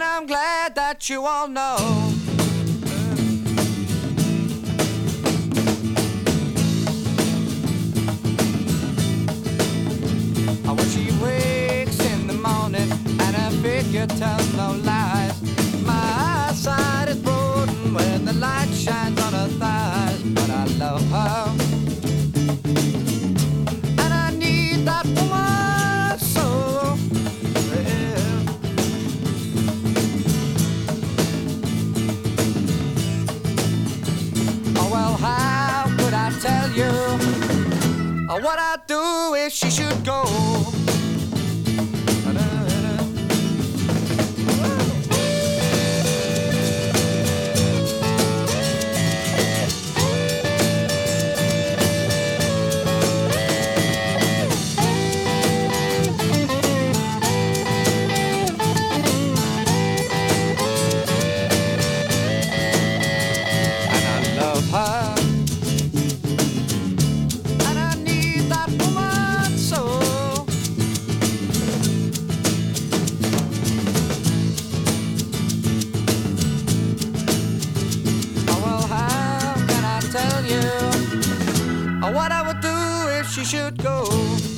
And I'm glad that you all know. I wish he wakes in the morning and figure tells no lies. My eyesight is broadened when the light shines. what I'd do if she should go. What I would do if she should go.